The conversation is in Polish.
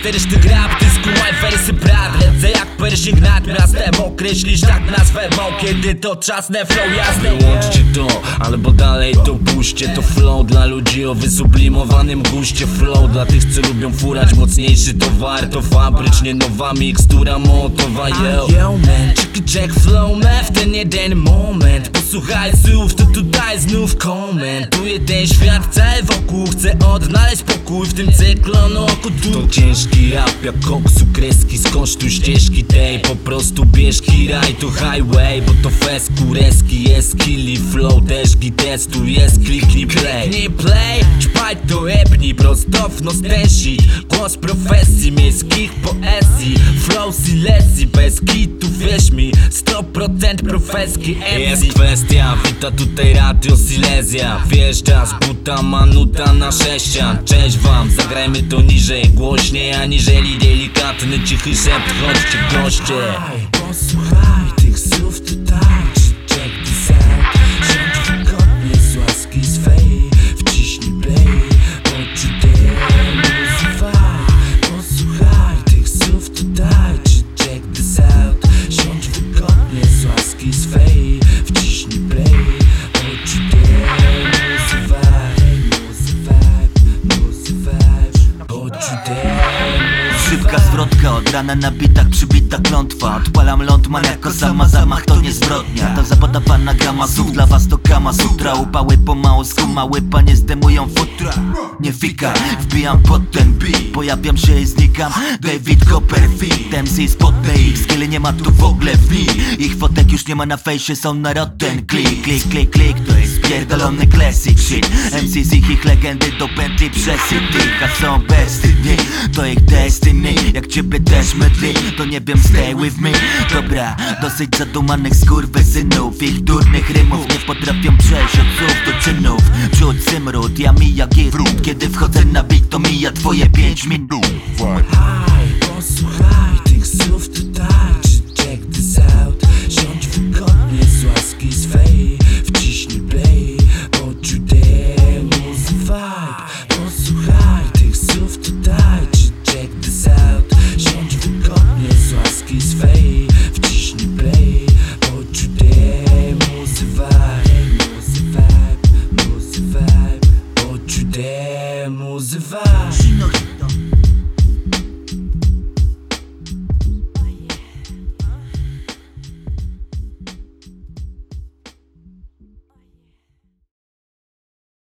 Histeryczny rap, ty skumaj wersy brat. Lecę jak Pershing nad miastem Określisz tak nazwę mą Kiedy to czas na flow jasny. Wyłączcie to, albo dalej to puśćcie. To flow dla ludzi o wysublimowanym guście. Flow dla tych, co lubią furać mocniejszy towar. To fabrycznie nowa mikstura motowa, yo. Yo man, check check flow man W ten jeden moment. Posłuchaj słów, to tutaj znów komentuję ten świat cały wokół. Chcę odnaleźć pokój w tym cyklonoku tu. To ciężki rap jak koksu kreski Skosztuj ścieżki tej, po prostu bierz kiraj To highway, bo to fest kureski. Jest killi flow, też gitestu Jest kliknij play. Kliknij play, ćpaj to epnij prosto w nos ten shit Głos profesji miejskich poezji. Flow silecji bez kitów wierz mi. 100% profeski Jest MC kwestia, wita tutaj Radio Silesia. Wjeżdża z buta manuta na sześcian Cześć wam, zagrajmy to niżej, głośniej Aniżeli delikatny, cichy szept Chodźcie goście. Słuchaj, posłuchaj today. Szybka zwrotka od rana na bitach przybita klątwa. Odpalam lądman jako sama zamach to nie zbrodnia Ta zapodawana grama słów dla was to kama sutra. Upały pomału skumały panie zdejmują futra. Nie fika, wbijam pod ten beat Pojawiam się i znikam. David Copperfield MC spotnę ich skilly nie ma tu w ogóle wi Ich fotek już nie ma na fejsie są na rotten Klik, klik, klik, klik To jest pierdolony classic shit. MC z ich, ich legendy do pętli przesyty A są bestydni, to ich destiny Jak ciebie też mydli, to nie wiem stay with me. Dobra, dosyć zadumanych skurwysynów. Ich durnych rymów nie potrafią przejść od słów do czynów. Wśród zymrut, ja mija wrót Kiedy wchodzę na beat to mija twoje pięć minut Je Roosevelt